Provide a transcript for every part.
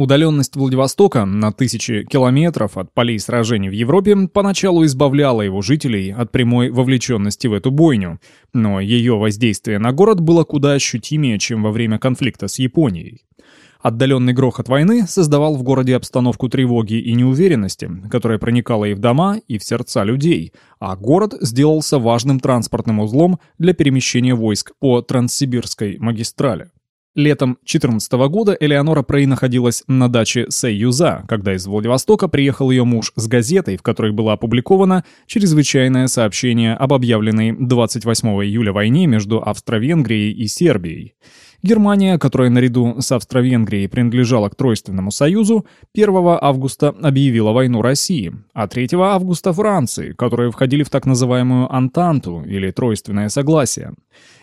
Удаленность Владивостока на тысячи километров от полей сражений в Европе поначалу избавляла его жителей от прямой вовлеченности в эту бойню, но ее воздействие на город было куда ощутимее, чем во время конфликта с Японией. Отдаленный грохот войны создавал в городе обстановку тревоги и неуверенности, которая проникала и в дома, и в сердца людей, а город сделался важным транспортным узлом для перемещения войск по Транссибирской магистрали. Летом 2014 года Элеонора Прей находилась на даче Сэйюза, когда из Владивостока приехал ее муж с газетой, в которой было опубликовано чрезвычайное сообщение об объявленной 28 июля войне между Австро-Венгрией и Сербией. Германия, которая наряду с Австро-Венгрией принадлежала к Тройственному Союзу, 1 августа объявила войну России, а 3 августа Франции, которые входили в так называемую Антанту или Тройственное Согласие.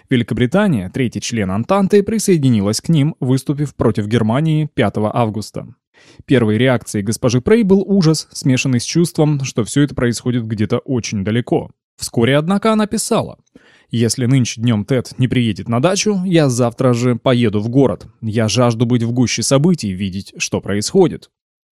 Великобритания, третий член Антанты, присоединилась к ним, выступив против Германии 5 августа. Первой реакцией госпожи Прей был ужас, смешанный с чувством, что все это происходит где-то очень далеко. Вскоре, однако, она писала. «Если нынче днем Тед не приедет на дачу, я завтра же поеду в город. Я жажду быть в гуще событий, видеть, что происходит».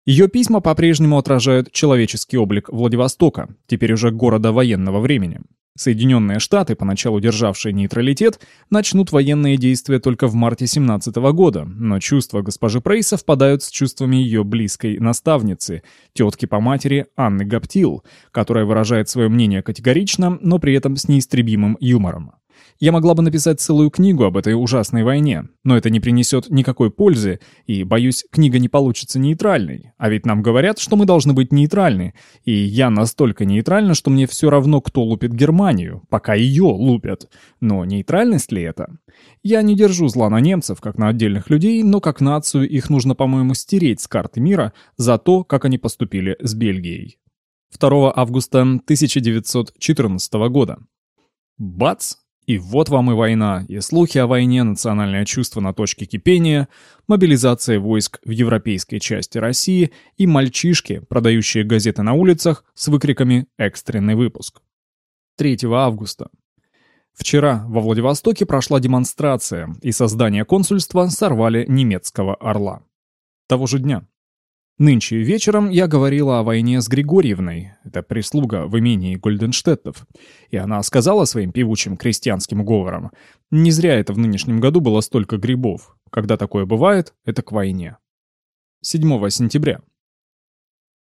Ее письма по-прежнему отражают человеческий облик Владивостока, теперь уже города военного времени. Соединенные Штаты, поначалу державшие нейтралитет, начнут военные действия только в марте 17 года, но чувства госпожи Прей совпадают с чувствами ее близкой наставницы, тетки по матери Анны Гаптил, которая выражает свое мнение категорично, но при этом с неистребимым юмором. Я могла бы написать целую книгу об этой ужасной войне, но это не принесет никакой пользы, и, боюсь, книга не получится нейтральной. А ведь нам говорят, что мы должны быть нейтральны, и я настолько нейтральна, что мне все равно, кто лупит Германию, пока ее лупят. Но нейтральность ли это? Я не держу зла на немцев, как на отдельных людей, но как нацию их нужно, по-моему, стереть с карты мира за то, как они поступили с Бельгией. 2 августа 1914 года. Бац! И вот вам и война, и слухи о войне, национальное чувство на точке кипения, мобилизация войск в европейской части России и мальчишки, продающие газеты на улицах с выкриками «Экстренный выпуск». 3 августа. Вчера во Владивостоке прошла демонстрация, и создание консульства сорвали немецкого орла. Того же дня. Нынче вечером я говорила о войне с Григорьевной, это прислуга в имении Гольденштеттов, и она сказала своим певучим крестьянским говором, не зря это в нынешнем году было столько грибов, когда такое бывает, это к войне. 7 сентября.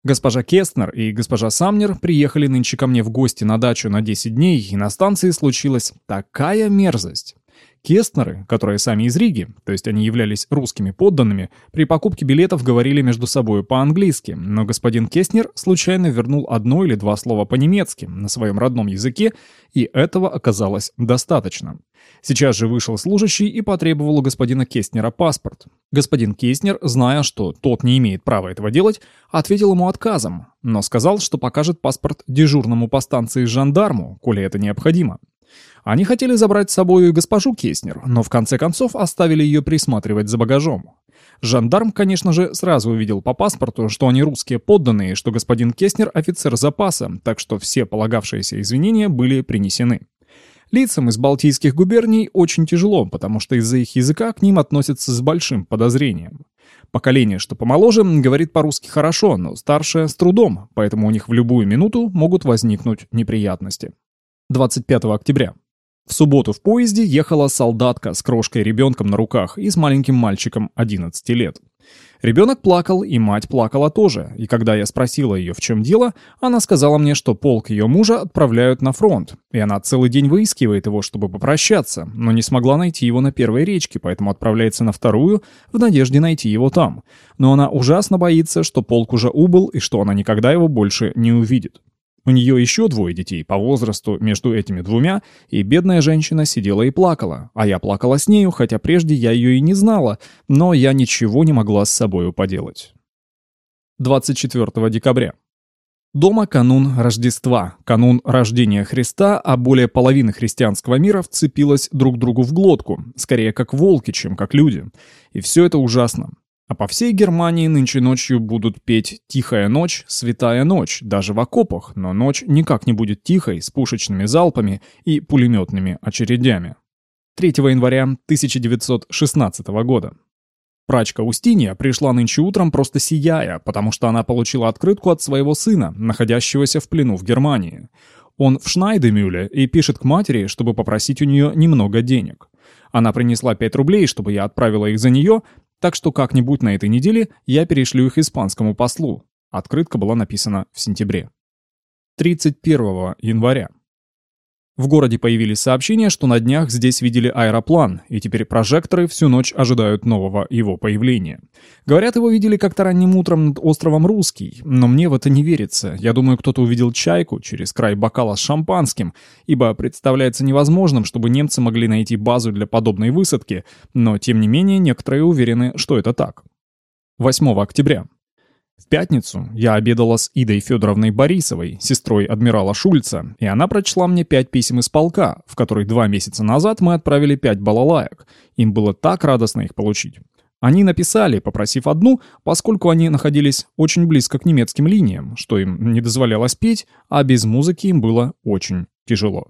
Госпожа Кестнер и госпожа Самнер приехали нынче ко мне в гости на дачу на 10 дней, и на станции случилась такая мерзость. Кестнеры, которые сами из Риги, то есть они являлись русскими подданными, при покупке билетов говорили между собой по-английски, но господин Кестнер случайно вернул одно или два слова по-немецки на своем родном языке, и этого оказалось достаточно. Сейчас же вышел служащий и потребовал у господина Кестнера паспорт. Господин Кестнер, зная, что тот не имеет права этого делать, ответил ему отказом, но сказал, что покажет паспорт дежурному по станции жандарму, коли это необходимо. Они хотели забрать с собой госпожу Кеснер, но в конце концов оставили ее присматривать за багажом. Жандарм, конечно же, сразу увидел по паспорту, что они русские подданные, что господин Кеснер офицер запаса, так что все полагавшиеся извинения были принесены. Лицам из балтийских губерний очень тяжело, потому что из-за их языка к ним относятся с большим подозрением. Поколение, что помоложе, говорит по-русски хорошо, но старшее с трудом, поэтому у них в любую минуту могут возникнуть неприятности. 25 октября. В субботу в поезде ехала солдатка с крошкой ребенком на руках и с маленьким мальчиком 11 лет. Ребенок плакал, и мать плакала тоже, и когда я спросила ее, в чем дело, она сказала мне, что полк ее мужа отправляют на фронт, и она целый день выискивает его, чтобы попрощаться, но не смогла найти его на первой речке, поэтому отправляется на вторую, в надежде найти его там. Но она ужасно боится, что полк уже убыл, и что она никогда его больше не увидит. У нее еще двое детей по возрасту между этими двумя, и бедная женщина сидела и плакала, а я плакала с нею, хотя прежде я ее и не знала, но я ничего не могла с собою поделать. 24 декабря. Дома канун Рождества, канун рождения Христа, а более половины христианского мира вцепилась друг другу в глотку, скорее как волки, чем как люди. И все это ужасно. А по всей Германии нынче ночью будут петь «Тихая ночь», «Святая ночь», даже в окопах, но ночь никак не будет тихой, с пушечными залпами и пулеметными очередями. 3 января 1916 года. Прачка Устинья пришла нынче утром просто сияя, потому что она получила открытку от своего сына, находящегося в плену в Германии. Он в Шнайдемюле и пишет к матери, чтобы попросить у нее немного денег. Она принесла 5 рублей, чтобы я отправила их за нее, так что как-нибудь на этой неделе я перешлю их испанскому послу. Открытка была написана в сентябре. 31 января. В городе появились сообщения, что на днях здесь видели аэроплан, и теперь прожекторы всю ночь ожидают нового его появления. Говорят, его видели как-то ранним утром над островом Русский, но мне в это не верится. Я думаю, кто-то увидел чайку через край бокала с шампанским, ибо представляется невозможным, чтобы немцы могли найти базу для подобной высадки, но тем не менее некоторые уверены, что это так. 8 октября. В пятницу я обедала с Идой Федоровной Борисовой, сестрой адмирала Шульца, и она прочла мне пять писем из полка, в которых два месяца назад мы отправили пять балалаек. Им было так радостно их получить. Они написали, попросив одну, поскольку они находились очень близко к немецким линиям, что им не дозволялось петь, а без музыки им было очень тяжело.